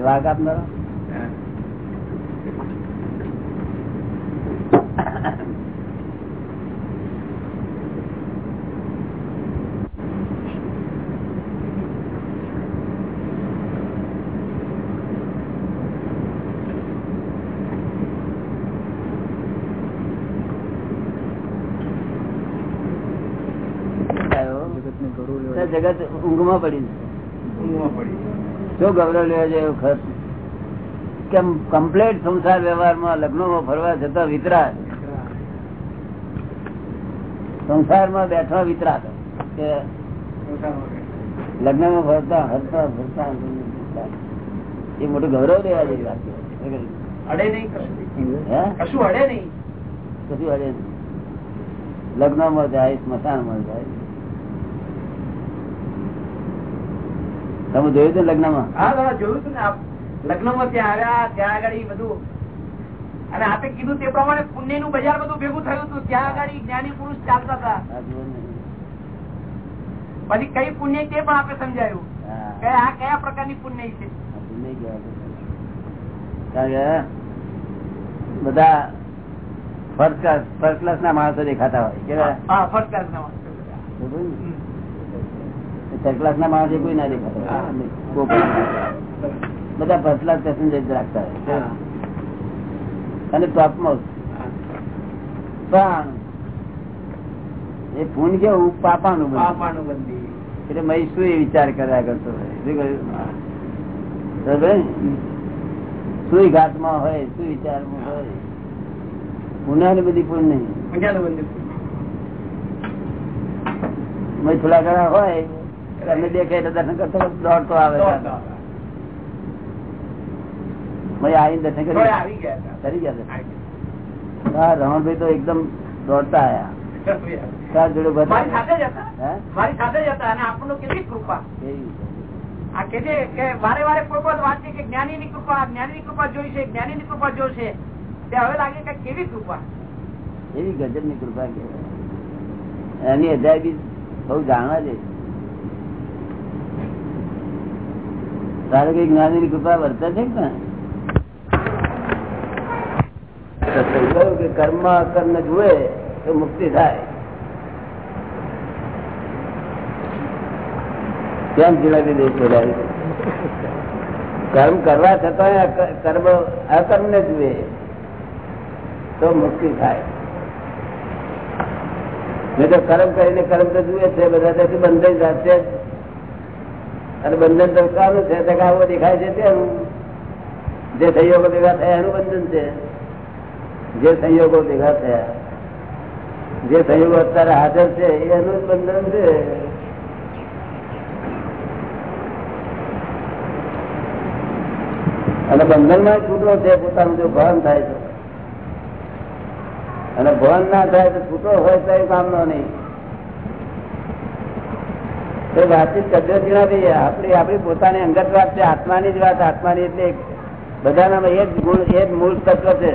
વાઘ આપનારો? જગત ઊંઘમાં પડી શું ગૌરવ લેવા જાય ખર્ચ કેમ કમ્પ્લેટ સંસાર વ્યવહારમાં લગ્નમાં ફરવા જતા વિતરા સંસારમાં બેઠા વિતરા કે લગ્નમાં ફરતા હરતા ફરતા એ મોટું ગૌરવ લેવા જેવી વાત અડે નહીં કશું અડે નહીં. કશું અડે નહીં. લગ્નમાં જાય સ્મશાનમાં જાય. તમે જોયું હતું લગ્નમાં? હા દાદા જોયું હતું ને લગ્નમાં ત્યાં આવ્યા ત્યાં આગળ બધું. અને આપે કીધું તે પ્રમાણે પુણ્યનું બજાર બધું ભેગું થયું હતું. ત્યાં આગળ જ્ઞાની પુરુષ ચાલતા હતા. પછી કઈ પુણ્ય તે પણ આપે સમજાયું. કે આ કયા પ્રકારની પુણ્ય છે? બધા ફર્સ્ટ ક્લાસ ફર્સ્ટ ક્લાસ ના માણસો દેખાતા હોય. કેવા? હા ફર્સ્ટ ક્લાસ ના થર્ડ ક્લાસ ના માણસો કોઈ ના દેખાતા. બધા ફર્સ્ટ ક્લાસ પેસેન્જર રાખતા હોય. અને ટોપમાં પણ એ ફૂન કેવું પાપાનું. પાપાનું બંધી એટલે મય શું એ વિચાર કર્યા કરતો હોય. શું ઘાટમાં હોય વિચારમાં હોય? પુના ને બધી પૂન નહીં. થોડા ઘણા હોય તમે દેખાય તો દર્શન કરતો દોડતો આવે આવીને દર્શન કરી. કરી ગયા હા રમણભાઈ તો એકદમ દોડતા આયા. જોડે બધા? આ કે વારે વારે કોઈ પણ વાત છે કે જ્ઞાની ની કૃપા જ્ઞાની ની કૃપા જોઈ છે જ્ઞાની ની કૃપા જોઈ તે હવે લાગે કે કેવી કૃપા. એવી ગજબની કૃપા કહેવાય. એની અજાયબી બહુ જાણવા છે તારે કઈ જ્ઞાની ની કૃપા વર્તે છે કે ના? તો કહ્યું કે કર્મ કર્મ જુએ તો મુક્તિ થાય કેમ જીલાપી દે બોલાવી કર્મ કરવા છતાં અક- કર્મ અકર્મ ને જુએ તો મુક્તિ થાય નહીં તો કર્મ કરીને કર્મ તો જુએ છે, બધા ત્યાંથી બંધન જાતે જ. અને બંધન તો છે, તો દેખાય છે તેનું. જે સંયોગો ભેગા થયા, એનું બંધન છે. જે સંયોગો ભેગા થયા, જે સંયોગો અત્યારે હાજર છે, એનું બંધન છે. અને બંધનમાં છૂટો છે, પોતાનું જો ભાન થાય છે અને ભાન ના થાય તો છૂટો હોય તો એ કામનો નહીં. તો વાતચીત કરજો નથી આપણી આપણી પોતાની અંગત વાત છે, આત્માની જ વાત, આત્માની એટલે બધાના એ જ ગુણ, એ જ મૂળ તત્વ છે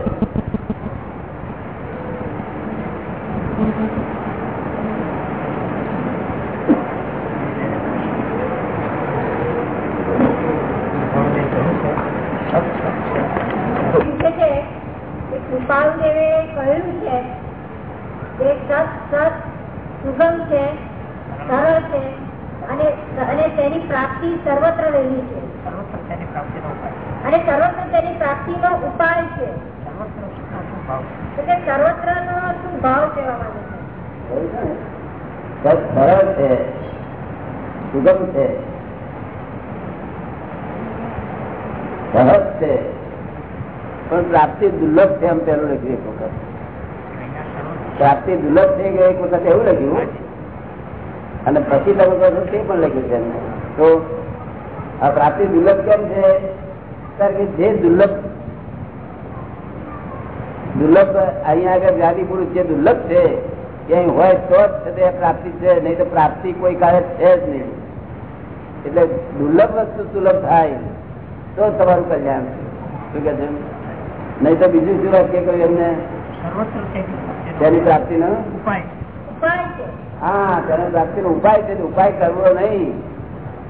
પૂછે છે કે કૃપાળુદેવે કહ્યું છે કે સત સત સુગમ છે સરળ છે અને અને તેની પ્રાપ્તિ સર્વત્ર રહેલી છે અને સર્વત્ર તેની પ્રાપ્તિનો ઉપાય છે એટલે સર્વત્ર નો શું ભાવ કહેવા માંગે છે સત સરળ છે સુગમ છે સહજ છે. પણ પ્રાપ્તિ દુર્લભ છે એમ પેલું લખ્યું એક વખત. પ્રાપ્તિ દુર્લભ થઈ કે એક વખત એવું લખ્યું. અને પછી તમે કહો તે પણ લખ્યું છે. તો આ પ્રાપ્તિ દુર્લભ કેમ છે? કારણ કે જે દુર્લભ દુર્લભ અહીંયા આગળ જ્ઞાની પુરુષ જે દુર્લભ છે અહીં હોય તો જ તે પ્રાપ્તિ છે, નહીં તો પ્રાપ્તિ કોઈ કાળે છે જ નહીં. એટલે દુર્લભ વસ્તુ સુલભ થાય. તો તમારું કલ્યાણ શું કે છે? નહીં તો બીજું શું વાક્ય કહ્યું એમને? તેની પ્રાપ્તિ નો હા તેની પ્રાપ્તિનો ઉપાય છે ઉપાય કરવો નહીં.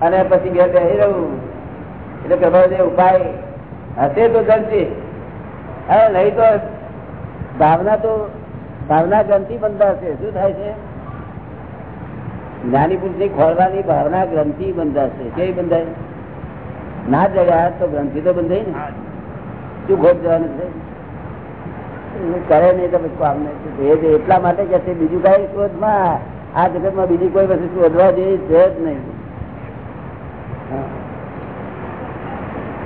અને પછી ઘેર બેસી રહ્યું એટલે પ્રભાવ ઉપાય હશે તો જલશે હવે નહીં તો ભાવના તો ભાવના ગ્રંથિ બંધાશે શું થાય છે? જ્ઞાની પુરુષની ખોલવાની ભાવના ગ્રંથિ બંધાશે કેવી બંધાય ના જગ્યા તો ગ્રંથિ તો બંધાય ને. શું ખોટ જવાનું છે? કરે નહીં તો પછી કામ નહીં. એટલા માટે કે છે બીજું કઈ શોધમાં આ જગતમાં બીજી કોઈ વસ્તુ શોધવા જેવી છે જ નહીં.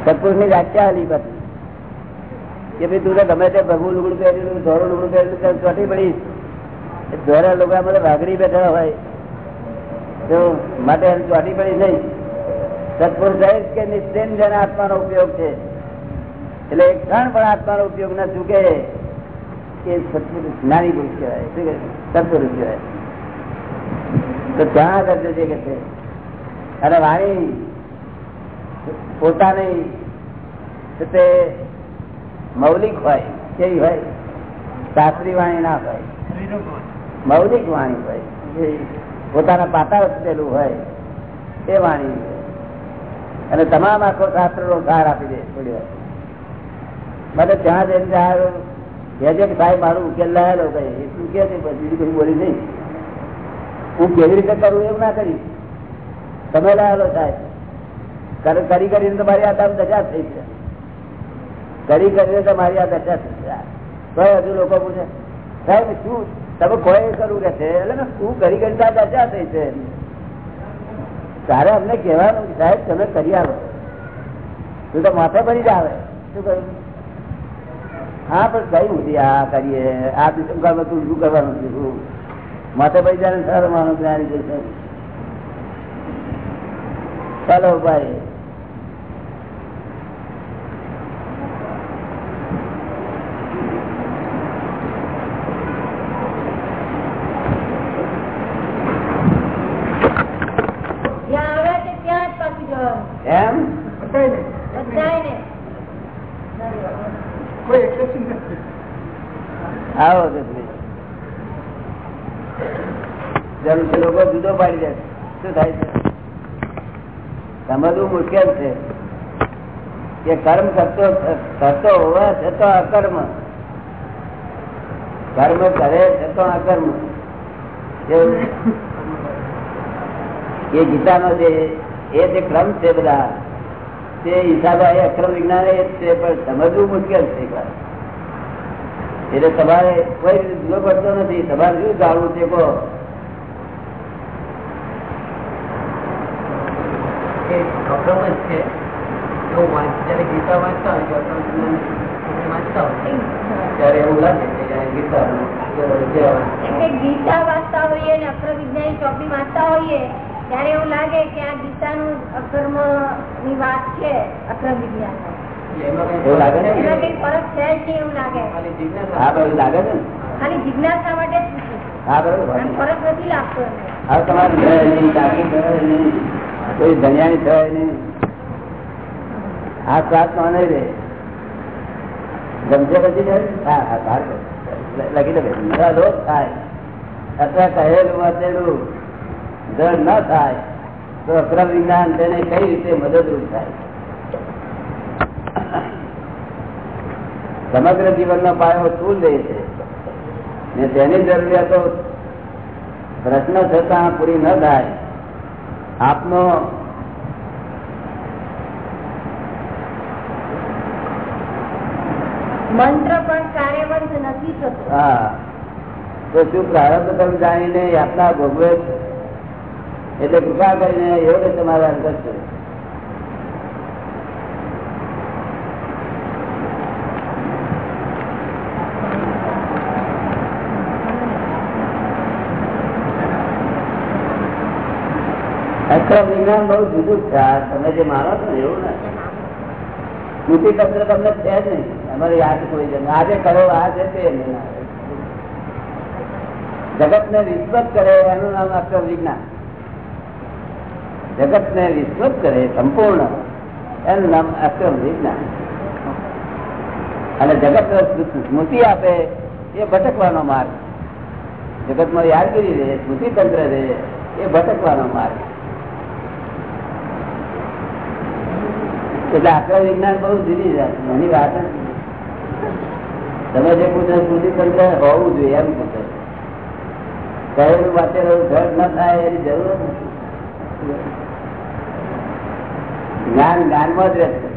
સત્પુરુષની વ્યાખ્યા હતી પછી. કે ભાઈ તું તો ગમે તે ભગવું લુગડું પહેરેલું ધોરું લુગડું પહેરેલું ચોટી પડી. ધોરા લોકો બધા ભાગરી બેઠા હોય. તો માટે ચોટી પડી નહીં. સત્પુરુષ કે નિશ્ચિન જન આત્માનો ઉપયોગ છે. એટલે એક ક્ષણ પણ આત્માનો ઉપયોગ ના ચૂકે એ સત્પુરુષ જ્ઞાની પુરુષ કહેવાય. શું સત્પુરુષ કહેવાય. તો ત્યાં આગળ છે કે છે અને વાણી પોતાની તે મૌલિક હોય, કેવી હોય? શાસ્ત્રી વાણી ના હોય. મૌલિક વાણી હોય. પોતાના પાતા વચેલું હોય, એ વાણી અને તમામ આખો શાસ્ત્ર નો સાર આપી દે, થોડી વાર. માટે ત્યાં જઈને ત્યાં કે છે કે સાહેબ મારું ઉકેલ લાયેલો કઈ એટલું કે છે? બીજું કઈ બોલી નહીં. હું કેવી રીતે કરું એવું ના કરી. તમે લાયેલો સાહેબ. કરી કરીને તમારી આ દશા થઈ છે. કરી કરીને તમારી આ દશા થઈ તો હજુ લોકો પૂછે, સાહેબ, શું? તમે કોઈ કરવું કે છે? એટલે શું કરી કરીને દશા થઈ છે. તારે અમને કહેવાનું સાહેબ, તમે કરી આવો. તું તો માથે પડી જ આવે. શું કહ્યું? હા, પણ કઈ નથી, આ કરીએ. આ દિશા તું શું કરવાનું શું? માથે પડી જાય સર માનો જ્ઞાની જશે. ચાલો, ભાઈ જ્યાં આવે છે ત્યાં જ પાછું જવાનું એમ બધાયને. આવો તો ભાઈ. જરૂર છે લોકો જુદો પાડી દે શું થાય છે સમજવું મુશ્કેલ છે કે કર્મ કરતો કરતો હોવા છતાં અકર્મ. કર્મ કરે છતાં અકર્મ. એ ગીતાનો જે એ જે ક્રમ છે બધા, તે હિસાબે અક્રમ વિજ્ઞાન એ જ છે, પણ સમજવું મુશ્કેલ છે એટલે તમારે કોઈ જુદો પડતો નથી. તમારે શું જાણવું છે કહો? જ છે. જ્યારે ગીતા વાંચતા હોય કે અક્રમ જ્ઞાન વાંચતા હોય. ત્યારે એવું લાગે કે ગીતા જે એમ કે ગીતા વાંચતા હોઈએ ને અક્ષર વિજ્ઞાન ચોપડી વાંચતા હોઈએ ત્યારે એવું લાગે કે આ ગીતાનું અકર્મની વાત છે અક્રમ વિજ્ઞાન ને? ખાલી જિજ્ઞાસા. હા બરોબર લાગે છે ને? ખાલી જિજ્ઞાસા માટે હા બરોબર ફરક નથી લાગતો થાય નહીં. નહીં નહીં આ શ્વાસ માને રે ગમશે પછી હા હા લખી દે થાય. અથવા કહેલું વાંચેલું. જળ ન થાય, તો અક્રમ વિજ્ઞાન તેને કઈ રીતે મદદરૂપ થાય? સમગ્ર જીવનનો પાયો સ્થૂળ દેહ છે. ને તેની જરૂરિયાતો પ્રશ્ન થતા પૂરી ન થાય. આપનો મંત્ર પણ કાર્યવંત નથી થતો. હા. તો શું પ્રારંભ તમે જાણીને યાતના ભોગવે છે? એટલે કૃપા કરીને એવું સમાધાન કરશે અક્રમ વિજ્ઞાન બહુ જુદું છે. તમે જે માનો છો ને, એવું નથી. સ્મૃતિ તંત્ર તમને છે જ નહીં. અમારે યાદ કોઈ જણ આજે કરો, આ છે તે. નહીં જગત ને વિસ્મૃત કરે, એનું નામ અક્ષર વિજ્ઞાન. જગત ને વિસ્મૃત કરે, સંપૂર્ણ. એનું નામ અક્ષર વિજ્ઞાન. અને જગત સ્મૃતિ આપે, એ ભટકવાનો માર્ગ. જગતમાં યાદગીરી રહે, સ્મૃતિ તંત્ર રહે, એ ભટકવાનો માર્ગ. એટલે આકરા વિજ્ઞાન બહુ જુદી એની વાત તમે જે પૂછો સ્મૃતિ તંત્ર હોવું જોઈએ એમ પૂછો. કહેલું વાંચેલું ઘટ ન થાય એની જરૂર નથી. જ્ઞાન જ્ઞાનમાં જ રહેશે.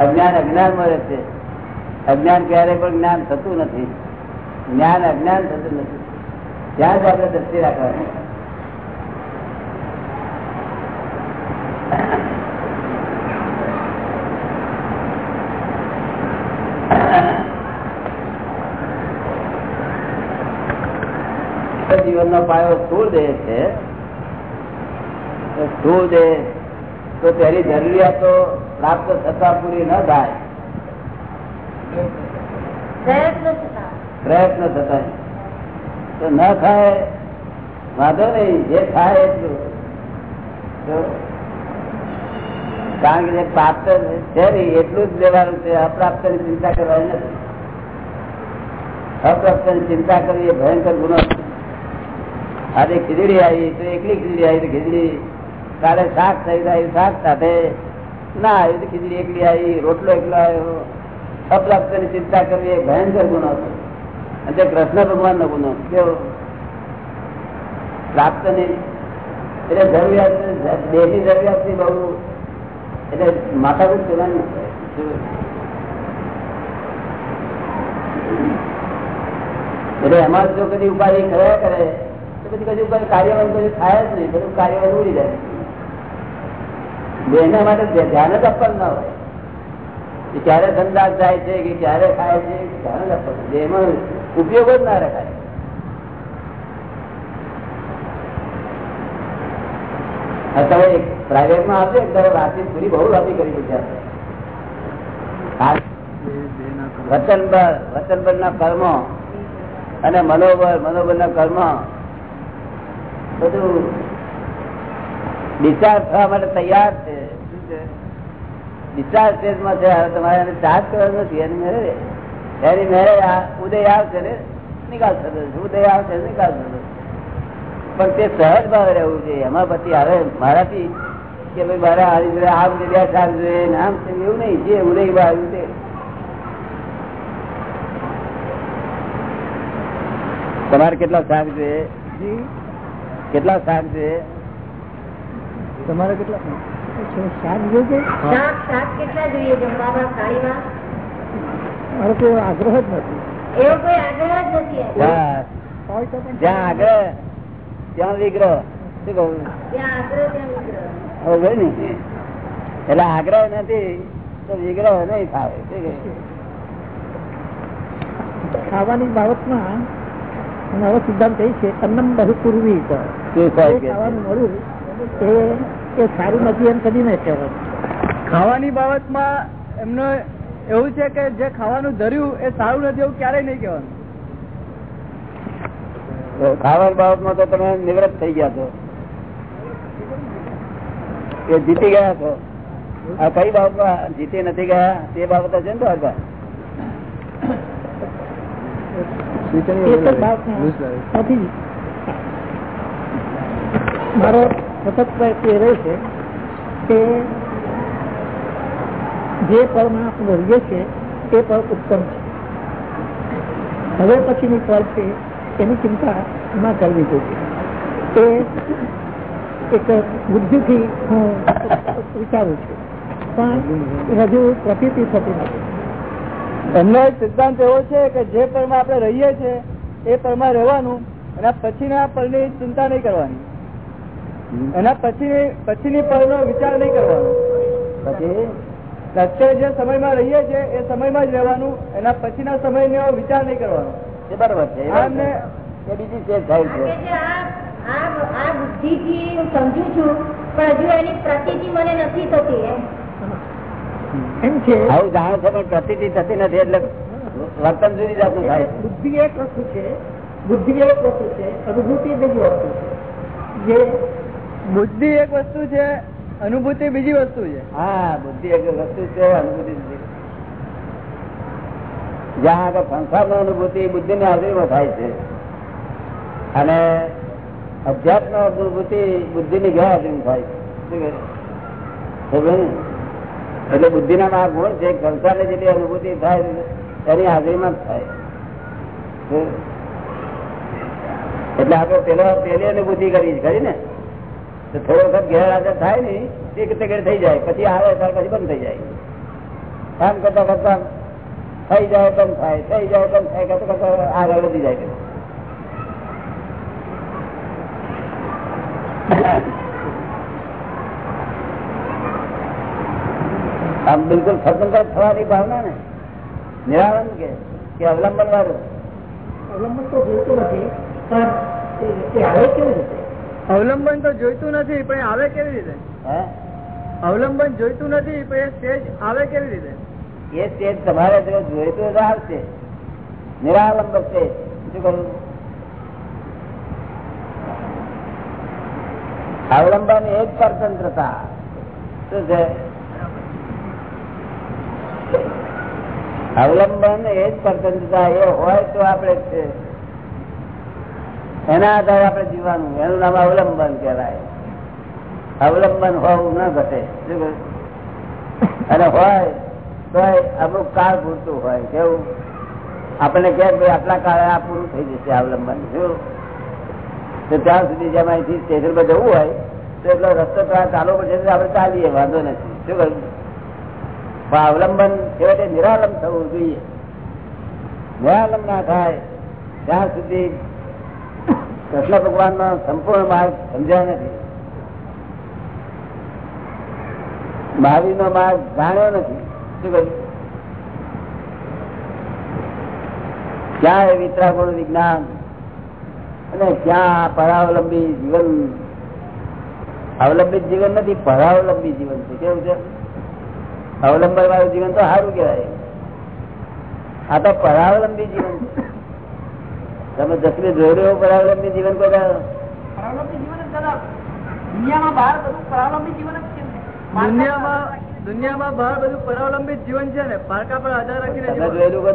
અજ્ઞાન અજ્ઞાનમાં રહેશે. અજ્ઞાન ક્યારે પણ જ્ઞાન થતું નથી. જ્ઞાન અજ્ઞાન થતું નથી. ત્યાં જ આપણે દ્રષ્ટિ રાખવાની. જીવનનો પાયો સ્થુલ દેહ છે? સ્થુલ દેહ તો તેની જરૂરિયાતો પ્રાપ્ત થતા પૂરી ન થાય. પ્રયત્ન થતા. તો ન થાય વાંધો નહીં જે થાય એટલું. તો કારણ કે જે પ્રાપ્ત છે એટલું જ લેવાનું છે. અપ્રાપ્તની ચિંતા કરવાની નથી. અપ્રાપ્તની ચિંતા કરવી એ ભયંકર ગુનો છે. આજે ખીચડી આવી, તો એકલી ખીચડી આવી તો ખીચડી કાલે શાક થઈ જાય શાક સાથે. ના આવ્યું તો ખીચડી એકલી આવી, રોટલો એકલો આવ્યો. અપ્રાપ્તની ચિંતા કરવી એ ભયંકર ગુનો છે અને તે કૃષ્ણ ભગવાન નો ગુનો કેવો? પ્રાપ્ત નહીં એટલે જરૂરિયાત દેહની જરૂરિયાતની બહુ. એટલે માથાકૂટ કરવાની એટલે એમાં જો કદી ઉપાધિ કર્યા કરે પછી કશું ઉપર કાર્યવાહી થાય જ નહીં, બધું કાર્યવાહી ઉડી જાય. એના માટે ધ્યાન જ આપવાનું ના હોય. ક્યારે ધંધા જાય છે કે ક્યારે ખાય છે, ધ્યાન જ આપવાનું. એમાં ઉપયોગ જ ના રખાય. તમે પ્રાઇવેટમાં આવશે ત્યારે વાતચીત પૂરી બહુ વાતી કરી દીધી વચન બળ વચન બળ ના કર્મો અને મનોબળ મનોબળ ના કર્મ બધું ડિસ્ચાર્જ થવા માટે તૈયાર છે. ડિસ્ચાર્જ સ્ટેજમાં છે. તમારે એને ચાર્જ કરવાનો નથી. એની મેરે એની મેરે ઉદય આવશે ને નિકાલ થતો. ઉદય આવશે નિકાલ થતો પણ તે સહજ ભાવે રહેવું જોઈએ. એમાં પછી હવે મારાથી કે ભાઈ મારે આવી જોઈએ આમ જોઈએ શાક જોઈએ ને આમ છે એવું નહીં. જે ઉદય ભાવ આવ્યું તે તમારે કેટલા શાક જોઈએ? કેટલા શાક છે? તમારે કેટલા શાક જોઈએ શાક શાક કેટલા જોઈએ જમવામાં થાળીમાં મારો કોઈ આગ્રહ જ નથી. એવો કોઈ આગ્રહ જ નથી તો જ્યાં આગળ ત્યાં વિગ્રહ. શું કહું? આગ્રહ ત્યાં વિગ્રહ. હવે જોયું ને? એટલે આગ્રહ નથી તો વિગ્રહ નહીં કહે? ખાવાની બાબતમાં મારો સિદ્ધાંત એ છે અન્નમ બહુ પૂર્વી એ સારું નથી એમ કદી નહીં કહેવાય. ખાવાની બાબતમાં એમનો એવું છે કે જે ખાવાનું ધર્યું એ સારું નથી એવું ક્યારેય નહીં કહેવાનું. તો ખાવાની બાબતમાં તો તમે નિવૃત્ત થઈ ગયા છો. એ જીતી ગયા છો. આ કઈ બાબતમાં જીતી નથી ગયા? તે બાબત છે ને તમારી પાસે? તો નથી. મારો સતત પ્રયત્ન એ રહેશે કે જે પળમાં આપણે રહીએ છીએ પળ ઉત્તમ છે. હવે પછીની પળ છે, એની ચિંતા ના કરવી જોઈએ. એ એક બુદ્ધિથી હું વિચારું છું. પણ હજુ પ્રતીતિ થતી નથી. એમનો સિદ્ધાંત એવો છે કે જે પળમાં આપણે રહીએ છીએ, એ પળમાં રહેવાનું અને પછીના પળની ચિંતા નહીં કરવાની. એના પછી પછીની પળનો વિચાર નહીં કરવાનો. પછી? અત્યારે જે સમયમાં રહીએ છીએ એ સમયમાં જ રહેવાનું એના પછીના સમયનો વિચાર નહીં કરવાનો. એ બરોબર છે એ એમને એ બીજી સ્ટેજ થાય છે. આ આ આ હું સમજુ છું પણ હજુ એની પ્રતીતિ મને નથી થતી એમ. એમ છે? આવું જાણો છો પણ પ્રતિતિ થતી નથી એટલે વર્તન જુદી જાતનું થાય. બુદ્ધિ એક વસ્તુ છે બુદ્ધિ એક વસ્તુ છે અનુભૂતિ બીજી વસ્તુ છે. જે બુદ્ધિ એક વસ્તુ છે, અનુભૂતિ બીજી વસ્તુ છે. હા, બુદ્ધિ એક વસ્તુ છે, અનુભૂતિ જ્યાં આગળ સંસારની અનુભૂતિ બુદ્ધિ ની હાજરીમાં થાય છે. અને અધ્યાત્મ અનુભૂતિ બુદ્ધિ ની ગેરહાજરીમાં થાય છે. ને? એટલે બુદ્ધિના ના આ ગુણ છે, સંસારની જેટલી અનુભૂતિ થાય એની હાજરીમાં જ થાય. એટલે આપણે પેલો પેલી અનુભૂતિ કરી કરી ને? થોડો વખત ગેરહાજર થાય ને, તે ઘડી થઈ જાય. પછી આવે ત્યાર પછી બંધ થઈ જાય. કામ કરતા કરતા થઈ જાય બંધ થાય, થઈ જાય બંધ થાય, કરતા કરતા આગળ વધી જાય. આમ બિલકુલ સ્વતંત્ર થવાની ભાવના ને. નિરાનંદ કે અવલંબન વાળું અવલંબન તો બિલકુલ નથી, પણ આવે કેવી અવલંબન તો જોઈતું નથી પણ આવે કેવી રીતે? અવલંબન જોઈતું નથી પણ એ સ્ટેજ આવે કેવી રીતે? એ સ્ટેજ તમારે જોઈતું તો આવશે. નિરાલંબ છે શું કરું અવલંબન એ જ પરતંત્રતા શું છે? અવલંબન એ જ પરતંત્રતા એ હોય તો આપણે છે. એના આધારે આપણે જીવવાનું. એનું નામ અવલંબન કહેવાય. અવલંબન હોવું ન ઘટે. અને હોય તો અમુક કાળ પૂરતું હોય. કેવું? આપણને કે ભાઈ આટલા કાળે આ પૂરું થઈ જશે અવલંબન. શું? તો ત્યાં સુધી જેમ અહીંથી સ્ટેશન પર જવું હોય, તો એટલો રસ્તો તો આ ચાલુ પડશે આપણે ચાલીએ, વાંધો નથી. શું કહ્યું? પણ અવલંબન છેવટે નિરાલંબ થવું જોઈએ. નિરાલંબ ના થાય. ત્યાં સુધી કૃષ્ણ ભગવાન નો સંપૂર્ણ માર્ગ સમજ્યા નથી. મહાવીર નો માર્ગ જાણ્યો નથી. શું કહ્યું? ક્યાં એ વિતરાગુણ વિજ્ઞાન? અને ક્યાં પરાવલંબી જીવન? અવલંબિત જીવન નથી, પરાવલંબી જીવન છે. કેવું છે? અવલંબન વાળું જીવન તો સારું કહેવાય. આ તો પરાવલંબી જીવન છે. તમે જસલી જોઈ રહ્યો પરાવલંબી જીવન જીવન દુનિયામાં બહાર બધું પરાવલંબી જીવન જ છે. ને. દુનિયામાં દુનિયામાં પરાવલંબિત જીવન છે ને પારકા પર આધાર રાખીને જોયેલું કોઈ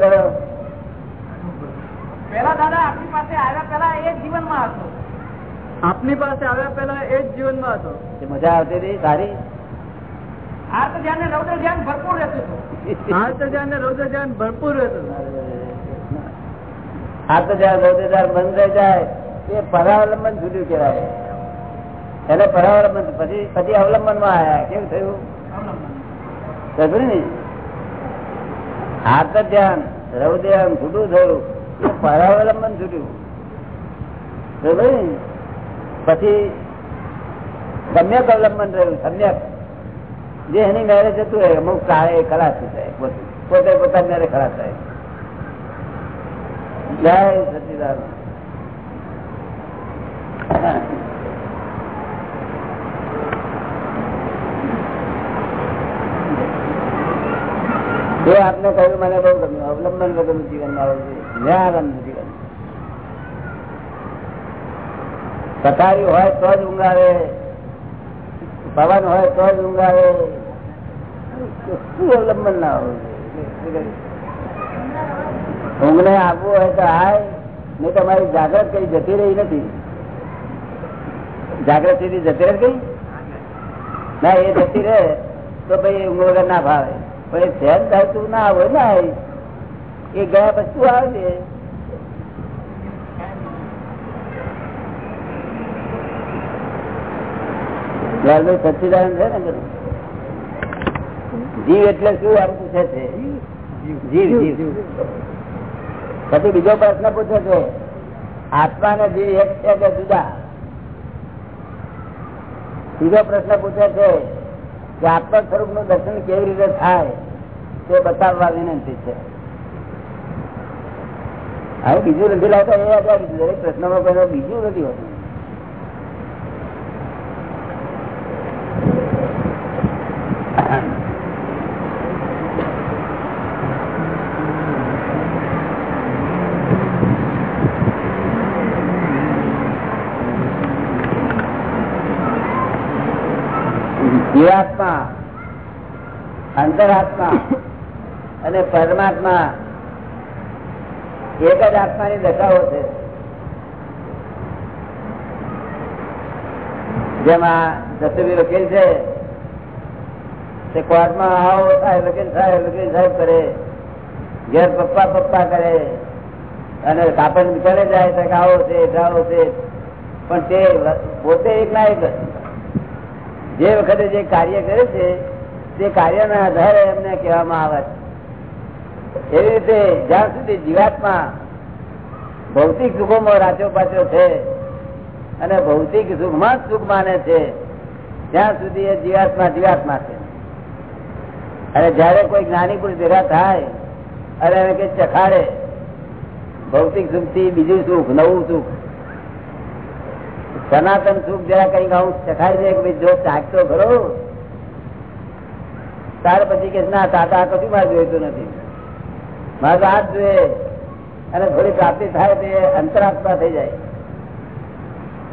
પેલા દાદા આપની પાસે આવ્યા પેલા એ જ જીવનમાં હતો. આપની પાસે આવ્યા પહેલા એ જ જીવનમાં હતો. એ મજા આવતી હતી? સારી? આ તો ધ્યાન ને રૌદ્ર ધ્યાન ભરપૂર રહેતું હતું. આ તો ધ્યાન ને રૌદ્ર ધ્યાન ભરપૂર રહેતું આ તો જયારે રોજેદાર બંધ થઈ જાય, એ પરાવલંબન છૂટ્યું કહેવાય. એટલે પરાવલંબન પછી પછી અવલંબનમાં આવ્યા કેવું થયું? સમજ્યું ને? હાથ ધ્યાન રૌદ્ર છૂટું થયું પરાવલંબન છૂટ્યું પછી, સમ્યક અવલંબન રહ્યું, સમ્યક. જે એની મેરેજ હોય અમુક કાળે ખલાસ થાય પોતે પોતાની મેરેજ ખલાસ થાય. એ આપને કહ્યું મને બહુ ગમ્યું, અવલંબન વગરનું જીવન મારું નિરાલંબ જીવન. પથારી હોય તો જ ઊંઘ આવે પવન હોય તો જ ઊંઘ આવે શું અવલંબન ના હોય? ઊંઘ આવવું હોય તો આય નહીં તમારી જાગ્રત કઈ જતી રહી નથી. જાગ્રત સુધી જતી રહે કઈ ના એ જતી રહે તો ભાઈ ઊંઘ વગર ના ભાવે. પણ એ ધ્યાન થાય તું ના આવે ના એ ગયા પછી તું આવે લાલભાઈ સચ્ચિદાનંદ છે ને જીવ એટલે શું આમ પૂછે છે? જીવ જીવ. પછી બીજો પ્રશ્ન પૂછે છે. આત્મા ને જીવ એક છે કે જુદા? બીજો પ્રશ્ન પૂછે છે કે આત્મ સ્વરૂપનું દર્શન કેવી રીતે થાય તે બતાવવા વિનંતી છે. હવે બીજું નથી લાવતા, એ યાદ દરેક પ્રશ્નમાં કોઈ બીજું નથી હોતું. જીવાત્મા, અંતરાત્મા અને પરમાત્મા એક જ આત્માની દશાઓ છે જેમાં દસવી વકીલ છે, તે કોર્ટમાં આવો સાહેબ વકીલ સાહેબ વકીલ સાહેબ કરે, ઘેર પપ્પા પપ્પા કરે, અને કાપડ ચડે જાય તો આવો છે આવો છે પણ તે પોતે એક ના એક જ. જે વખતે જે કાર્ય કરે છે, તે કાર્યના આધારે એમને કહેવામાં આવે છે. એવી રીતે જ્યાં સુધી જીવાતમાં ભૌતિક સુખોમાં રાચો પાછો છે અને ભૌતિક સુખમાં જ સુખ માને છે, ત્યાં સુધી એ જીવાત્મા જીવાત્મા છે. અને જયારે કોઈ જ્ઞાની પુરુષ ભેગા થાય અને એને કઈ ચખાડે, ભૌતિક સુખથી બીજું સુખ, નવું સુખ સનાતન સુખ જરા કઈ આવું ચખાડી દે જો ચાખતો ખરો. ત્યાર પછી કે ના તાતા કશું મારે જોઈતું નથી. મારે તો જ જોઈએ. અને થોડી પ્રાપ્તિ થાય તે અંતરાત્મા થઈ જાય.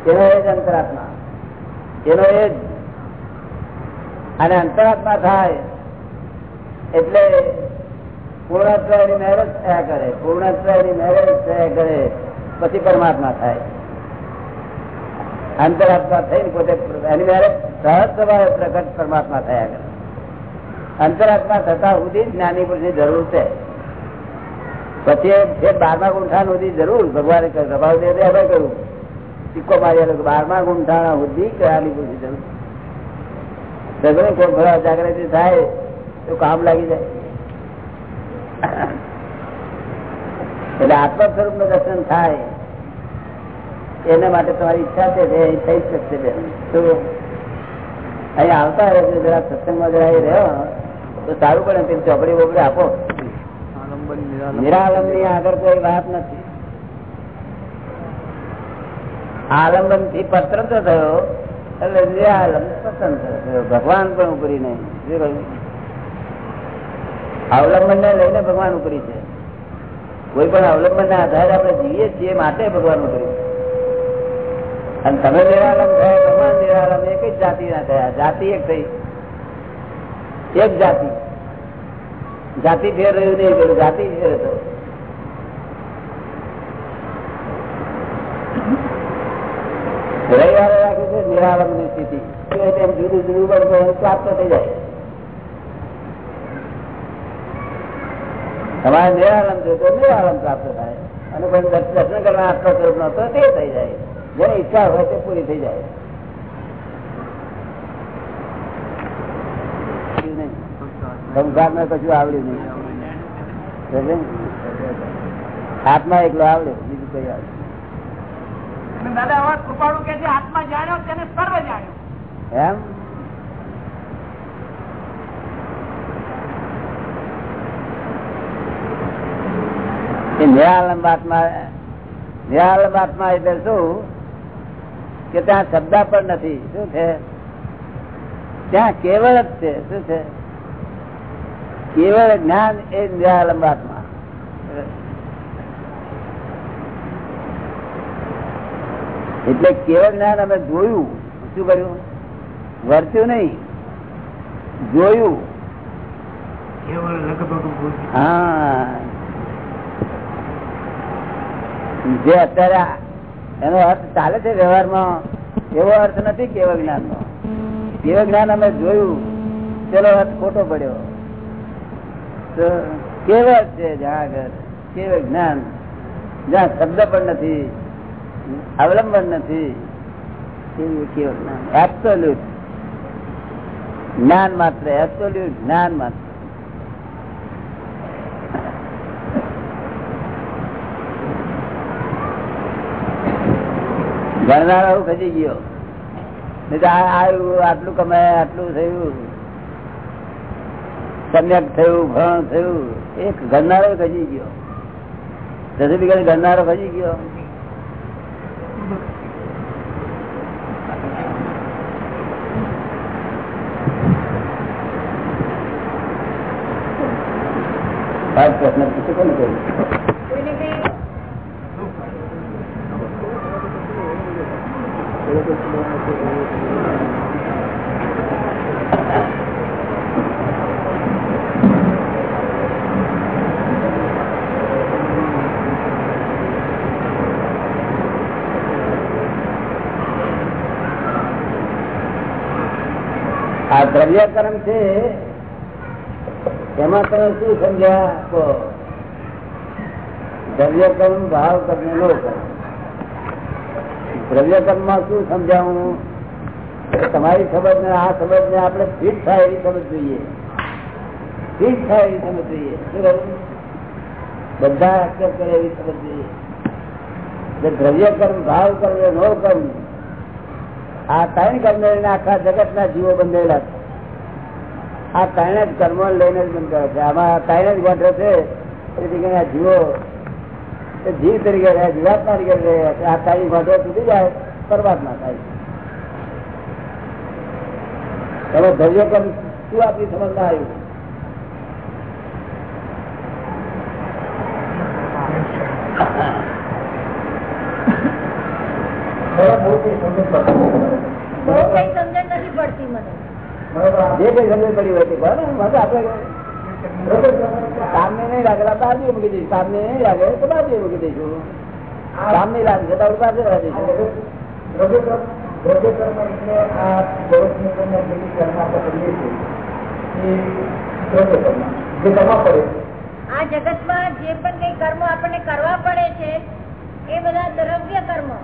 એનો એ જ અંતરાત્મા. એનો એ જ. અને અંતરાત્મા થાય એટલે પૂર્ણત્વની મહેરજ થયા કરે. પૂર્ણત્વની મહેરજ થયા કરે. પછી પરમાત્મા થાય. અંતરાત્મા થઈને પોતે એની મારે સહજ સ્વભાવે પ્રગટ પરમાત્મા થયા કરે. અંતરાત્મા થતા સુધી જ્ઞાની પુરુષની જરૂર છે. પછી એ બારમા ગુંઠાણ સુધી જરૂર. ભગવાને સ્વભાવ દે હવે કહ્યું. સિક્કો મારી બારમા ગુંઠાણા સુધી જ્ઞાની પુરુષની જરૂર. સગડે કોઈ ભરા જાગૃતિ થાય, તો કામ લાગી જાય. એટલે આત્મ સ્વરૂપનું દર્શન થાય. એના માટે તમારી ઈચ્છા છે તે થઈ શકશે બેન. તો અહીં આવતા રહેજો જરા સત્સંગમાં જરા એ રહ્યો તો સારું પડે તેમ ચોપડી બોપડી આપો. નિરાલંબ આગળ કોઈ વાત નથી. આલંબનથી પત્રત થયો, એટલે નિરાલંબ પસંદ થયો. ભગવાન પણ ઉપરી નહીં. અવલંબન ને લઈને ભગવાન ઉપરી છે. કોઈ પણ અવલંબન ના આધારે આપણે જીવીએ છીએ, માટે ભગવાન ઉપરી અને તમે નિરાલમ થયા ભગવાન નિરાલમ એક જ જાતિ ના થયા. જાતિ એક થઈ. એક જાતિ. જાતિ ફેર રહ્યું નહીં, પેલું જાતિ ફેર હતો રવિવારે રાખ્યું છે નિરાલમની સ્થિતિ જુદું જુદું પણ પ્રાપ્ત થઈ જાય. તમારે નિરાલમ તો નિરાલમ પ્રાપ્ત થાય. અને કોઈ દર્શન કરવા સ્વરૂપ નો તો તે થઈ જાય. જેની ઈચ્છા હોય તે પૂરી થઈ જાય. સંસારમાં કશું આવડ્યું નહીં. આત્મા એકલો આવડે બીજું કઈ આવડે દાદા કૃપાળુ કે આત્મા જાણ્યો તેને સર્વ જાણ્યો? એમ? એ નિરાલંબ આત્મા નિરાલંબ આત્મા એટલે શું? કે ત્યાં શબ્દ પણ નથી. શું છે? ત્યાં કેવળ જ છે. શું છે? કેવળ જ્ઞાન એ નિરાલંબાત્મા એટલે કેવળ જ્ઞાન અમે જોયું. શું કર્યું? વર્ત્યું નહીં. જોયું. હા. જે અત્યારે એનો અર્થ ચાલે છે વ્યવહારમાં? એવો અર્થ નથી કેવ જ્ઞાન નો કેવ જ્ઞાન અમે જોયું ચલો અર્થ ખોટો પડ્યો. તો કેવળ છે જ્યાં આગળ કેવ જ્ઞાન? જ્યાં શબ્દ પણ નથી, અવલંબન નથી એવું કેવળ જ્ઞાન? એબ્સોલ્યુટ જ્ઞાન માત્ર એબ્સોલ્યુટ જ્ઞાન માત્ર. ગણનાર આવું ખસી ગયો. આવ્યું આટલું કમાય, આટલું થયું. સમ્યક થયું ભણ થયું. એક ગણનારો ખસી ગયો. સર્ટિફિકેટ ગણનારો ખસી ગયો પાંચ પ્રશ્ન પૂછે કોને કર્યું કોઈને કઈ આ દ્રવ્ય કર્મ છે, એમાં તમે શું સમજ્યા? કહો દ્રવ્યકર્મ ભાવ કર્મ લો કર્મમાં શું સમજાવું? તમારી સમજ ને આ સમજ ને આપણે ફિટ થાય એવી સમજ જોઈએ. ફિટ થાય એવી સમજ જોઈએ? બધા એક્સેપ્ટ કરે એવી સમજ જોઈએ. દ્રવ્ય કર્મ ભાવ કર્મ નો કર્મ આ ત્રણ કર્મ આખા જગત ના જીવો બંધેલા છે. આ ત્રણ જ કર્મ લઈને આમાં ત્રણ જ ગોઠવે છે. તેથી આ જીવો જીવ તરીકે રહ્યા, જીવાત્મા તરીકે છે. આ ત્રણ ગોઠવે તૂટી જાય, પરમાત્મા થાય તમે ધૈર્ય કર્મ શું આપણી સમજમાં આવ્યું બહુ કઈ સમજણ નથી પડતી મને પડી હોય કહો આપણે સામને નહીં લાગે બાજુ મૂકી દઈશું. સામને નહીં લાગે તો બાજુ મૂકી દઈશું. કામ નહીં લાગે તો આપણે બાજુ રાખી દઈશું. આ જગતમાં જે પણ કઈ કર્મો આપણને કરવા પડે છે એ બધા દ્રવ્ય કર્મો.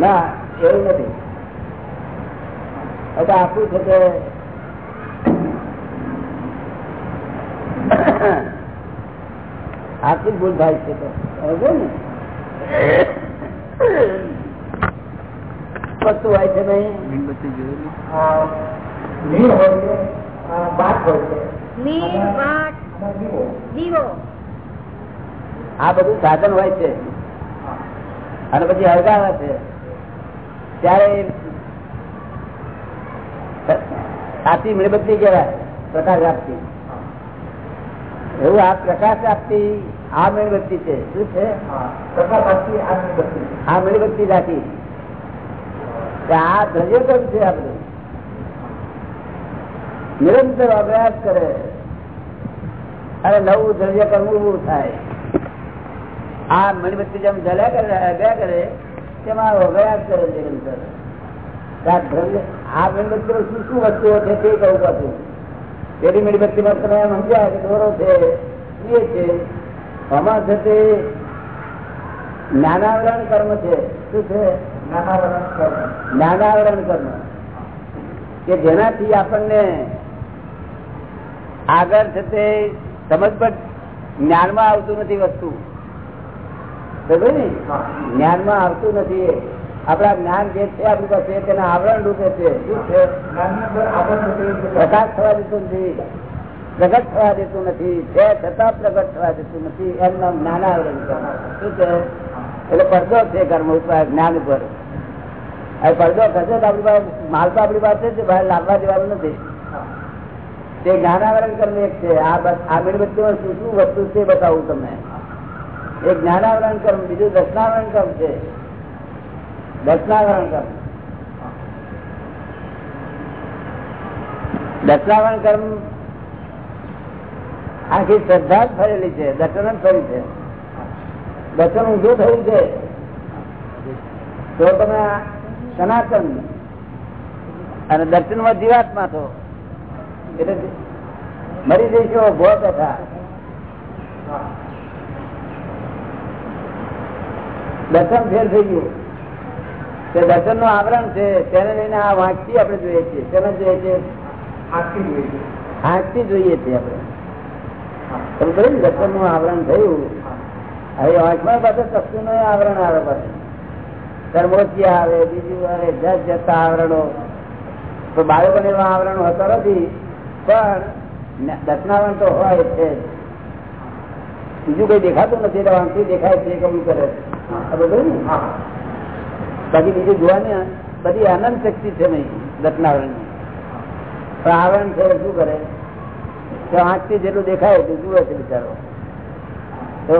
ના એવું નથી. હવે આપવું છે કે આથી ભૂલ થાય છે તો. વસ્તુ હોય છે નહીં? આ બધું સાધન હોય છે. અને પછી હળગાવે છે. ત્યારે સાચી મીણબત્તી કહેવાય પ્રકાશ આપતી. એવું આ પ્રકાશ આપતી, આ મીણબત્તી છે. શું છે? આ મીણબત્તી રાખી આ દ્રવ્યકર્મ છે આ નિરંતર અભ્યાસ કરે. અને નવું દ્રવ્ય કરવું થાય. આ મીણબત્તી જેમ જલ્યા કરે, અભ્યા કરે, તેમાં અભ્યાસ કરે નિરંતર. દ્રવ્ય આ મીણબત્તીઓ શું શું વસ્તુઓ છે તે કહું પાછું. પેલી મીણબત્તીમાં તમે સમજ્યા કે દોરો છે એ છે આમાં છે તે જ્ઞાનાવરણ કર્મ છે. શું છે? જ્ઞાનાવરણ કર્મ. કે જેનાથી આપણને આગળ છે તે સમજ પર જ્ઞાનમાં આવતું નથી વસ્તુ. ને જ્ઞાનમાં આવતું નથી એ. આપણા જ્ઞાન જે છે, આપણી પાસે તેના આવરણ રૂપે છે. પ્રકાશ થવા દેતું નથી. પ્રગટ થવા દેતું નથી. છે છતાં પ્રગટ થવા દેતું નથી. એમના જ્ઞાન આવરણ શું છે? એટલે પડદો છે કર્મ ઉપર જ્ઞાન ઉપર. હવે પડદો ખસે તો આપણી પાસે માલ તો આપણી પાસે છે, બહાર લાવવા દેવાનું નથી. તે જ્ઞાનાવરણ કર્મ એક છે. આ આ મીણબત્તીમાં શું શું વસ્તુ છે બતાવું તમને. એક જ્ઞાનાવરણ કર્મ બીજું દર્શનાવરણ કર્મ છે. દર્શનાવરણ કર્મ દર્શનાવરણ કર્મ આખી શ્રદ્ધા જ ફરેલી છે, દર્શન જ ફરી છે. દર્શન ઊંધું થયું છે. તો તમે સનાતન અને દર્શનમાં જીવાત્મા તો એટલે મરી જઈશો ભો તથા દર્શન ફેર થઈ ગયું. તે દર્શનનું આવરણ છે તેને લઈને આ વાંચતી આપણે જોઈએ છીએ. તેને જોઈએ છે. આંખથી જોઈએ છીએ આપણે. તમે કહ્યું ને દર્શનનું આવરણ થયું? હવે વાંચમાં સસ્તું નું આવરણ આવે પાછું. કર્મોચિયા આવે બીજું આવે જત જતા આવરણો. તો બાળકોને એવા આવરણ હોતો નથી પણ દર્શનાવરણ તો હોય છે બીજું કઈ દેખાતું નથી એટલે વાંચી દેખાય છે કેવું કરે બધું ને? બાકી બીજું જોવાની બધી આનંદ શક્તિ છે નહીં દર્શનાવરણ પણ આવરણ છે શું કરે? તો આંખથી જેટલું દેખાય એટલું જુએ છે બિચારો. તો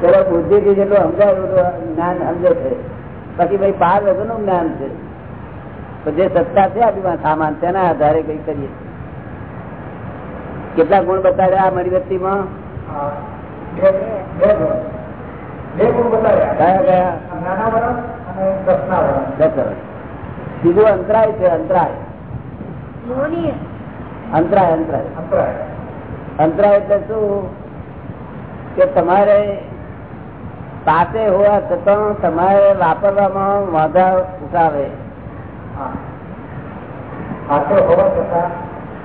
ચલો બુદ્ધિ થી જેટલું સમજાયું તો જ્ઞાન સમજે છે. બાકી ભાઈ પાર વગરનું જ્ઞાન છે. તો જે સત્તા છે આપણી સામાન તેના આધારે કઈ કરીએ. કેટલા ગુણ બતાવ્યા આ મરીવસ્તીમાં કયા કયા? બીજું અંતરાય છે અંતરાય. અંતરાય અંતરાય. અંતરાય. એટલે શું? કે તમારે પાસે હોવા છતાં તમારે વાપરવામાં વાંધા ઉઠાવે.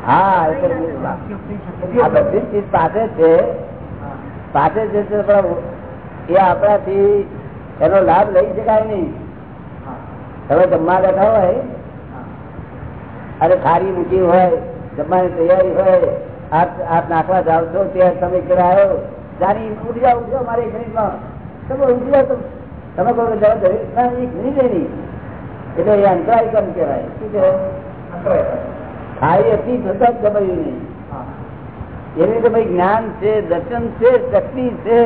હા. એટલે આ બધી ચીજ પાસે છે. પાસે છે એ આપણાથી એનો લાભ લઈ શકાય નહીં. તમે જમવા બેઠા હોય અરે ખારી મૂકી હોય જમવાની તૈયારી હોય હાથ હાથ નાખવા જાવ છો ત્યાં તમે કરાયો જાની ઉઠી જાઓ ઉઠી જાઓ મારે શરીરમાં. તમે ઉઠી જાઓ તમે કહો કે ઘણી નહીં એટલે એ અંતરાય કેમ કહેવાય? શું કહેવાય? ખારી હતી છતાં જ દબાયું નહીં એવી રીતે ભાઈ જ્ઞાન છે દર્શન છે શક્તિ છે.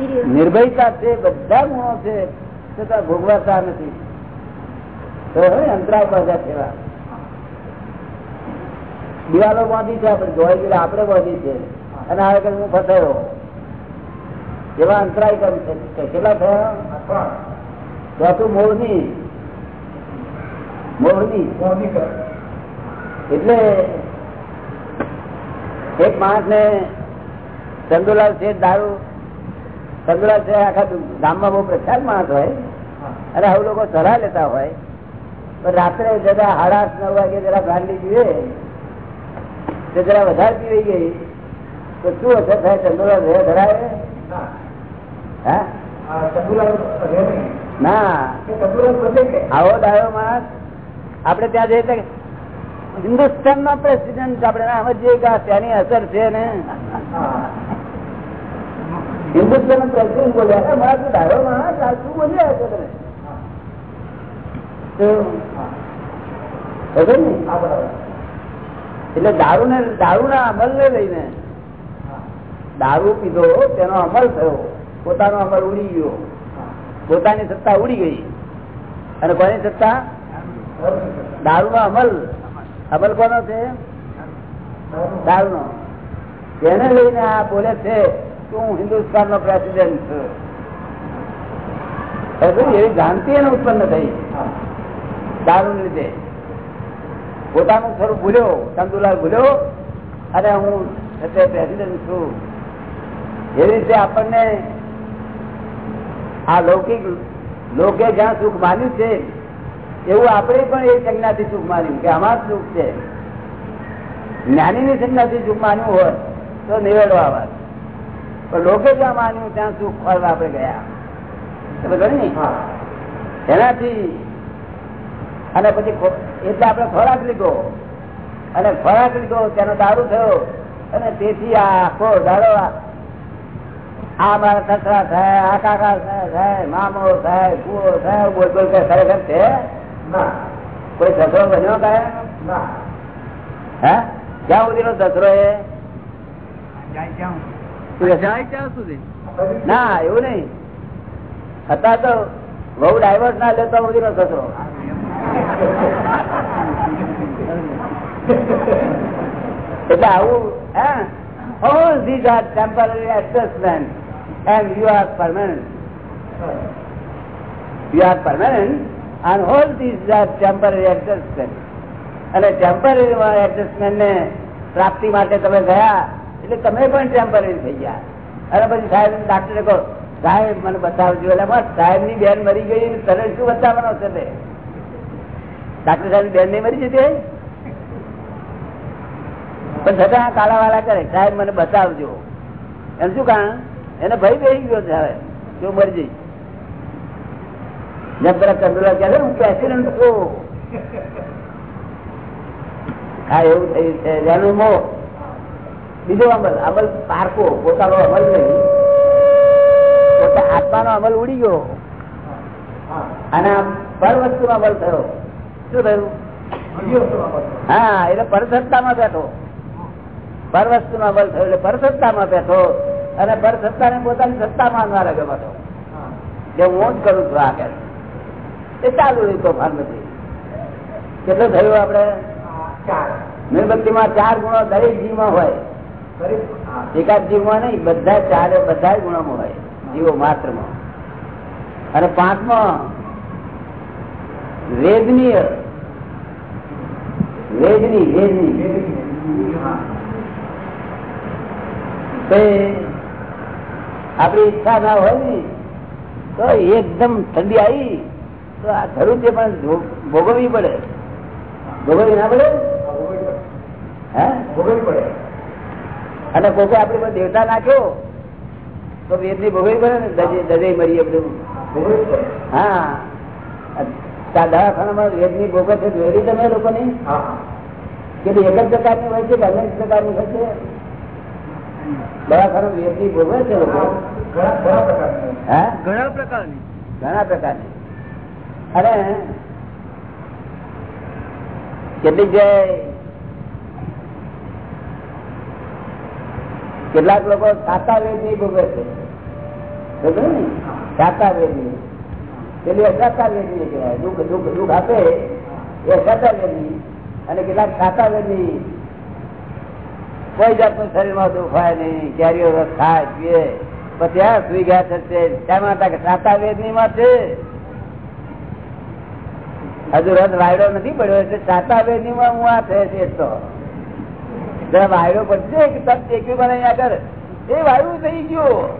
નિર્ભયતા છે, બધા ગુણો છે, છતાં ભોગવાતા નથી. તો હવે અંતરાવ બધા સેવા દિવાલો બાંધી છે આપણે જોઈ ગયેલા આપણે બાંધી છે. અને આવે કે હું ફસાયો. એવા અંતરાય કરું છે કેટલા થયા? ચોથું મોહની મોહની એટલે એક માણસ ને ચંદુલાલ શેઠ દારૂ ચંદુલાલ છે આખા ગામમાં બહુ પ્રખ્યાત માણસ હોય અને આવું લોકો સલાહ લેતા હોય. પણ રાત્રે જરા સાડા આઠ નવ વાગે જરા બ્રાન્ડી પીવે તો જરા વધારે પીવાઈ ગઈ તો શું અસર થાય? ચંદુલા રહે ધરાવે? ના. આવો દાડો માણસ. આપડે ત્યાં જઈએ હિન્દુસ્તાન નો પ્રેસિડેન્ટ આપડે ના સમજીએ કે ત્યાંની અસર છે ને? હિન્દુસ્તાન પ્રેસિડેન્ટ બોલ્યા મારા તો માણસ આ બોલ્યા છો તમે? એટલે દારૂ ને દારૂ ના અમલ ને લઈને દારૂ પીધો તેનો અમલ થયો. પોતાનો અમલ ઉડી ગયો. પોતાની સત્તા ઉડી ગઈ. અને કોની સત્તા? દારૂ નો અમલ. અમલ કોનો છે? દારૂ નો તેને લઈને આ બોલે છે હું હિન્દુસ્તાન નો પ્રેસિડેન્ટ છું એવી ભ્રાંતિ એને ઉત્પન્ન થઈ. દારૂ લીધે. પોતાનું સ્વરૂપ ભૂલ્યો, ચંદુલાલ ભૂલ્યો, અને હું પ્રેસિડેન્ટ છું. એવી રીતે આપણને આ લૌકિક લોકે જ્યાં સુખ માન્યું છે, એવું આપણે પણ એ સંજ્ઞાથી સુખ માન્યું કે આમાં સુખ છે. જ્ઞાનીની સંજ્ઞાથી સુખ માન્યું હોય, તો નિવેડવા વાત. પણ લોકો જ્યાં માન્યું ત્યાં સુખ ફરવા આપણે ગયા. એનાથી અને પછી એટલે આપણે ખોરાક લીધો. અને ખોરાક લીધો તેનો દારૂ થયો. અને તેથી આ આખો દાડો આ મારા સસરા થાય આ કાકા થાય મામો થાય કુવો થાય બોલ બોલ કે ખરેખર છે? કોઈ સસરો બન્યો કહે હે? ક્યાં સુધી નો સસરો એ? ના એવું નહીં હતા તો બહુ ડાયવર્સ ના લેતો બધી નો સસરો એટલે આવું હે all these are temporary adjustments and you are permanent. You are permanent and all these are temporary adjustments. અને ટેમ્પરરી એડજસ્ટમેન્ટ ને પ્રાપ્તિ માટે તમે ગયા એટલે તમે પણ ટેમ્પરરી થઈ ગયા. અને પછી સાહેબ ડાક્ટરે કહો સાહેબ, મને બતાવજો. એટલે બસ સાહેબની બેન મરી ગઈ, તને શું બતાવવાનો છે તે? ડાક્ટર સાહેબ બેન નહીં મરી જતી પણ છતાં કાળા વાળા કરે. સાહેબ, મને બતાવજો. એમ શું કારણ? એને ભય બેસી ગયો છે હવે જો મરી જઈ જેમ પેલા ચંદ્રલા કહે હું પ્રેસિડન્ટ છું હા, એવું થયું છે. જેનું મો બીજો અમલ અમલ પારકો પોતાનો અમલ નહીં. પોતા આત્માનો અમલ ઉડી ગયો. અને પર વસ્તુ અમલ થયો. શું થયું? હા, એટલે પરસત્તામાં બેઠો. પર વસ્તુ નો અમલ થયો એટલે પરસત્તામાં બેઠો. અને પરસત્તા ને પોતાની સત્તા માનવા લાગ્યો બેઠો જે હું જ કરું છું આ કે. એ ચાલુ રહ્યું તોફાન નથી કેટલું થયું આપડે મીણબત્તી માં ચાર ગુણો દરેક જીવમાં હોય. એકાદ જીવમાં નહીં બધા ચારે બધા ગુણોમાં હોય. જીવો માત્રમાં. અને પાંચમો વેદનીય. વેદની વેદની. આપડી આપણી ઈચ્છા ના હોય ને તો એકદમ ઠંડી આવી તો આ ધરું છે પણ ભોગવવી પડે. ભોગવવી ના પડે? હે અને કોઈ આપડે દેવતા નાખ્યો તો વેદની ભોગવી પડે ને દજે મરીએ બધું હા. દવાખાનામાં વેદની ભોગવ છે જોયેલી તમે લોકોની? કે એક જ પ્રકારની હોય છે કે અનેક પ્રકારની હોય છે? દવાખાનું વેદની ભોગવે છે લોકો? હા? ઘણા પ્રકારની. ઘણા પ્રકારની. અને કેટલીક જગ્યાએ કેટલાક લોકો સાતા વેદની ભોગવે છે. સાતા વેદની. પેલી અસાતા વેદની કહેવાય. દુઃખ દુઃખ દુઃખ આપે એ અસાતા વેદની. અને કેટલાક સાતા વેદની. કોઈ જાતનું શરીરમાં દુખાય નહીં. કેરીઓ રસ ખાય, પીએ. પછી આ સુઈ ગયા થશે માટે? કે સાતા વેદની માં છે. હજુ રસ વાયડો નથી પડ્યો, એટલે સાતા વેદની માં હું આ થયે છે તો. જરા વાયરો પડશે કે તબ દેખ્યું મને આગળ? એ વાયુ થઈ ગયો.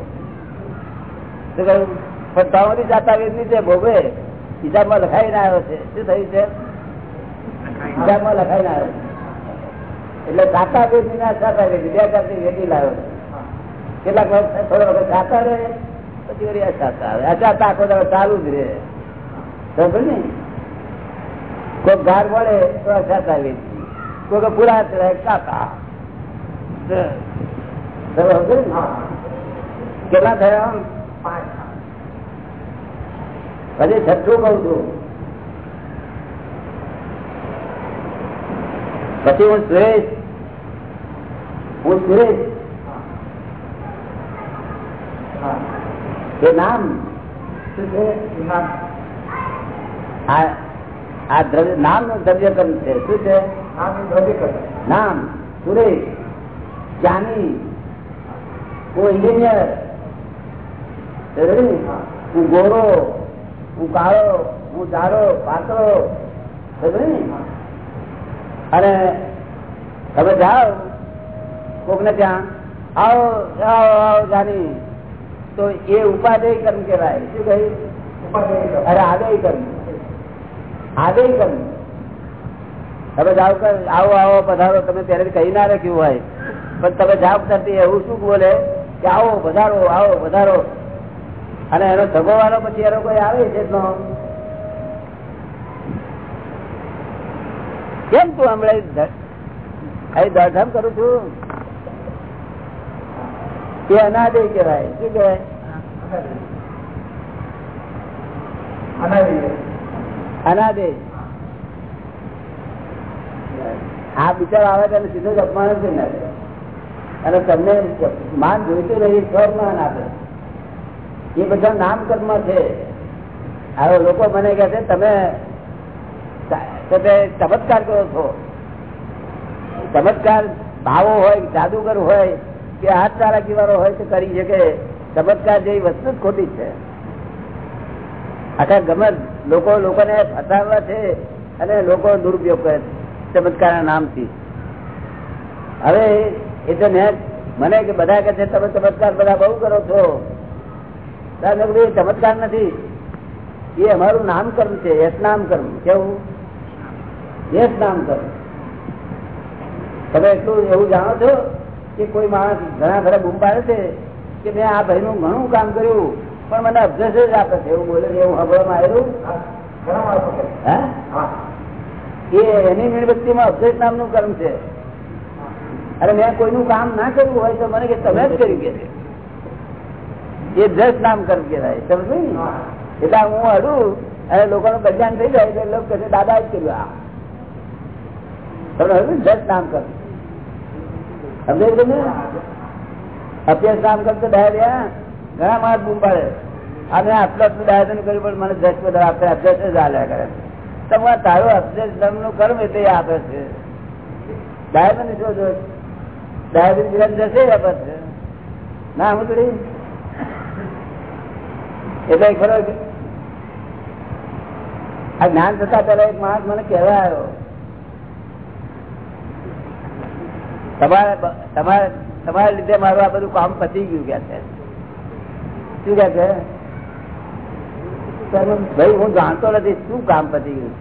તો કહ્યું, પણ તમારી સાતા વેદની છે ભોગવે. હિસાબમાં લખાઈને આવ્યો છે. શું થયું છે? હિસાબમાં લખાઈને આવ્યો એટલે જાતા વેદની ના જાતા વેદની બે જાતની વેદી લાવ્યો કેટલાક વર્ષ થોડો વખત જાતા રહે પછી વળી અચાતા આવે. અચાતા આખો દાડો ચાલુ જ રહે. સમજ ને? કોઈ ગાર મળે તો અચાતા વેદી. કોઈ પૂરા ચડે ને? કેટલા થયા? પછી છઠ્ઠું કઉ છું. પછી હું સુરેશ. હું સુરેશ. એ નામ? શું છે? આ આ દ્રવ્ય નામનું દ્રવ્ય કર્મ છે? શું છે નામ. સુરેશ. જ્ઞાની હું એન્જિનિયર હું ગોરો હું કાળો હું ધારો પાતળો અને તમે જાઓ કોક ને ત્યાં આવો આવો આવો જાની તો એ ઉપાદેય કર્મ કેવાય શું કહ્યું અરે આદેય કર્મ આદેય કર્મ તમે જાઓ આવો આવો પધારો તમે ત્યારે કહી ના રાખ્યું હોય પણ તમે જાપ કરતી એવું શું બોલે? કે આવો વધારો આવો વધારો. અને એનો ધગોવાનો પછી એનો કોઈ આવે છે કેમ તું હમણાં દર્શન કરું છું? એ અનાદે કહેવાય. શું કહેવાય? અનાદે. આ બિચાર આવે ત્યારે સીધો જ અપમાન જ નાખે. અને તમને માન જોઈતું રહી સ્વમાન આપે. એ બધા નામકર્મ છે. હવે લોકો મને કહે છે, તમે ચમત્કાર કરો છો. ચમત્કાર ભાવો હોય, જાદુગર હોય, કે હાથ ચાલાકી કિવારો હોય તો કરી શકે. ચમત્કાર જેવી વસ્તુ જ ખોટી છે. આખા ગમે લોકો, લોકોને ફસાવવા છે અને લોકો દુરુપયોગ કરે છે, ચમત્કારના નામથી. હવે એ તો મેં મને કે બધા કે છે તમે ચમત્કાર બધા બહુ કરો છો. ચમત્કાર નથી. એ અમારું નામકર્મ છે યશ નામકર્મ કેવું? યશ નામકર્મ તમે એટલું એવું જાણો છો કે કોઈ માણસ ઘણા ઘણા બૂમ પાડે છે કે મેં આ ભાઈનું ઘણું કામ કર્યું પણ મને અભ્યાસ જ આપે છે એવું બોલે એવું સાંભળવામાં આવેલું હે? એ એની મીણબત્તીમાં અભ્યાસ નામનું કર્મ છે. અરે મેં કોઈનું કામ ના કર્યું હોય તો મને કે તમે જ કર્યું કે એ જસ નામ કર્મ કહેવાય સમજ એટલે હું અડું અને લોકોનું કલ્યાણ થઈ જાય એટલે લોકો કહે દાદા જ કર્યું આ. તમને હજુ જસ નામ કર્મ. સમજાય તમે અભ્યાસ નામ કરતો ડાયા ઘણા માણસ બૂમ પાડે. અને આટલું આટલું ડાયન કર્યું પણ મને દસ બધા આપણે અભ્યાસ જ હાલ્યા કરે. તમારે તારો અભ્યાસ ધર્મનું કર્મ એટલે એ આપે છે. ડાયાબિટીસ શું ડાયાબિટીસ જશે એ આપે છે આ જ્ઞાન થતા પેલા એક માણસ મને કહેવા આવ્યો તમારે તમારે લીધે મારું આ બધું કામ પતી ગયું કે છે. શું કે છે? ભાઈ, હું જાણતો નથી શું કામ પતી ગયું.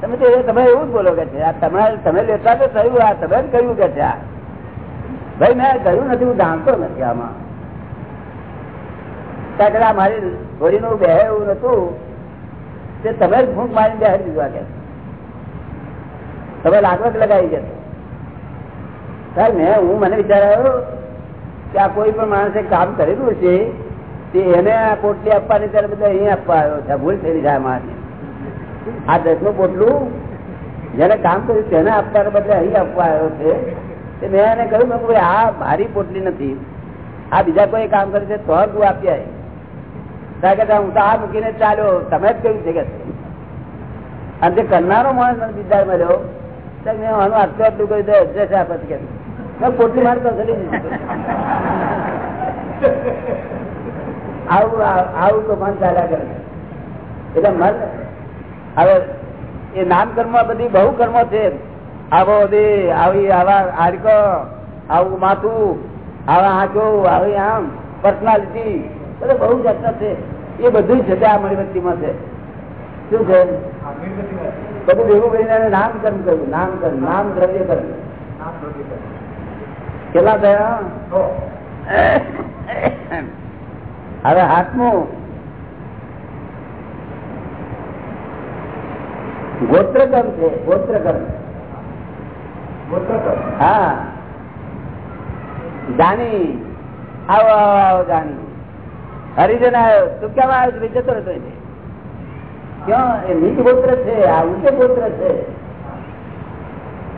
તમે તો તમે એવું જ બોલો કે છે, આ તમારે તમે લેતા તો થયું, આ તમે જ કહ્યું કે છે, આ. ભાઈ, મેં કર્યું નથી, હું જાણતો નથી આમાં. કદાચ મારી ઘોડીનું બે એવું નતું તે તમે જ ફૂંક મારી બેહાડી દીધું કે તમે લાગવત લગાવી ગયા સાહેબ, મેં, હું મને વિચાર કે આ કોઈ પણ માણસે કામ કરેલું છે, તે એને આ પોટલી આપવાની ત્યારે બધા અહીં આપવા આવ્યો છે. ભૂલ થઈ જાય માણસ આ દસમું પોટલું જેને કામ કર્યું તેને આપવાને બદલે અહીં આપવા આવ્યો છે. મેં એને કહ્યું કે આ મારી પોટલી નથી. આ બીજા કોઈ કામ કરે છે, તો તું આપી આવી ત્યાં કે હું તો આ મૂકીને ચાલ્યો, તમે જ કહ્યું છે કે અને જે કરનારો માણસ મને બીજા મળ્યો મેં આનું આટલું આટલું કહ્યું તો એડ્રેસ આપે કે પોટલી મારે તો લઈ આવું આવું તો મન ચાલ્યા કરે એટલે મન, હવે, એ નામ કર્મ બધી બહુ કર્મો છે. આવો દે, આવી, આવા, હાડકો, આવું માથું, આવા આંખો આવી આમ પર્સનાલિટી બધું બહુ જાતના છે. એ બધું છે તે આ મણીવતીમાં છે. શું છે? બધું ભેગું કરીને નામ કર્યું નામ નામ દ્રવ્ય કેટલા થયા? હવે હાથમું ગોત્રકર્મ છે ગોત્રકર્મ જાની. આવો આવો આવો, જાની. હરિજન આવ્યો. તું કેમ આવ્યો છે? જતો રહેતો ક્યાં? એ નીચ ગોત્ર છે. આ ઊંચે ગોત્ર છે.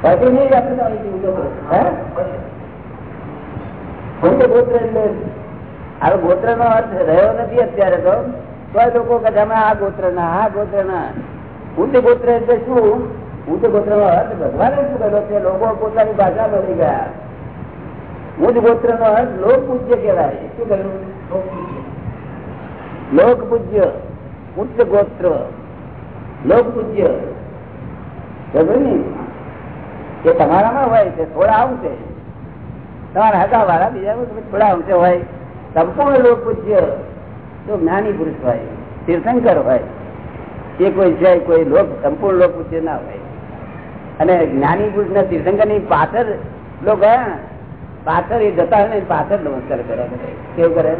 પછી નહીં આપણે તો ઊંચો એટલે આ ગોત્ર નો અર્થ રહ્યો નથી અત્યારે તો. તોય લોકો કે તમે આ ગોત્ર ના આ ગોત્ર ના ઊંચે ગોત્ર એટલે શું? ઊંચે ગોત્ર નો અર્થ ભગવાને શું કર્યો છે? લોકો પોતાની ભાષા બની ગયા. ઊંચ ગોત્ર નો અર્થ લોક પૂજ્ય કહેવાય. શું કહ્યું લોક પૂજ્ય. ઉચ્ચ ગોત્ર. લોક પૂજ્ય. સમજ્યું ને? એ તમારામાં હોય છે, થોડા આવશે તમારા હગા વાળા બીજા થોડા અંશે હોય. સંપૂર્ણ લોક પૂજ્ય. તો જ્ઞાની પુરુષ હોય, તીર્થંકર હોય. એ કોઈ છે, કોઈ લોક, સંપૂર્ણ લોક પૂજ્ય ના હોય. અને જ્ઞાની પુરુષ ના તીર્થંકરની પાછળ લોકો પાછળ એ જતા હોય ને પાછળ નમસ્કાર કરે કેવું કરે?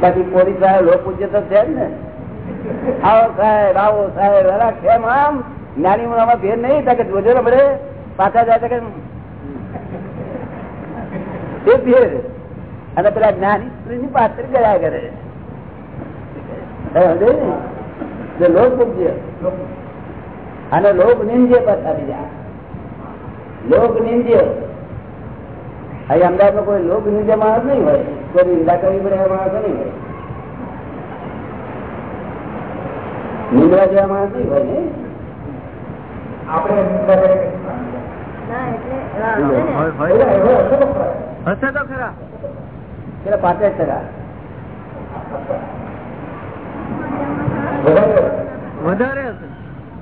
બાકી પોલીસવાળા લોક પૂજ્ય તો છે ને. આવો સાહેબ આવો સાહેબ અરા કેમ આમ? જ્ઞાની આમાં ભેર નહીં થાય કે જોજો ને બધે પાછા જાય કે તે ભેર અને પેલા જ્ઞાની સ્ત્રીની પાછળ ગયા કરે. ને? લોક પૂજ્ય. અને લોક નિંદ્ય પાછા બીજા લોક નિંદ્ય. અહીં અમદાવાદમાં કોઈ લોક નિંદ્ય માણસ નહીં હોય. કોઈ નિંદા કરવી પડે એવા માણસો નહીં હોય. નિંદ્રા જેવા માણસ નહીં હોય ને. હશે તો ખરા. પેલા ટકા વધારે હશે.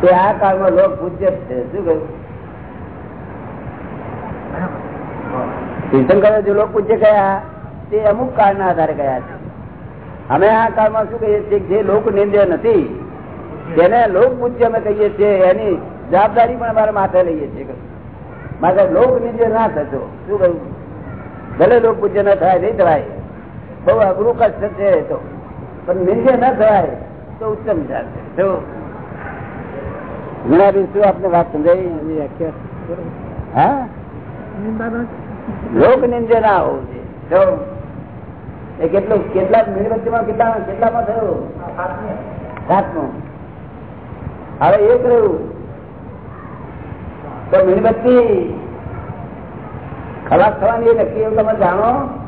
તે આ કાળમાં લોક પૂજ્ય છે. શું કહ્યું? તીર્થંકરો લોક પૂજ્ય કયા તે અમુક કાળના આધારે કયા છે. અમે આ કાળમાં શું કહીએ છીએ જે લોક નિંદ્ય નથી તેને લોક પૂજ્ય અમે કહીએ છીએ, એની જવાબદારી પણ અમારે માથે લઈએ છીએ. મારે લોક નિંદ્ય ના થતો. શું કહ્યું? ભલે લોક પૂજ્ય ના થાય, નહીં થાય. બહુ અઘરું કષ્ટ છે તો. પણ નિંદ્ય ના થાય તો ઉત્તમ જાત. ઘણા શું આપને વાત સમજાવી હા? લોક નિંદ્ય ના હોવું જોઈએ. કેટલું, કેટલા મીણબત્તીમાં, કેટલા, કેટલામાં થયું? સાતમું. હવે એ કહ્યું તો મીણબત્તી ખલાસ થવાની નક્કી એવું તમે જાણો.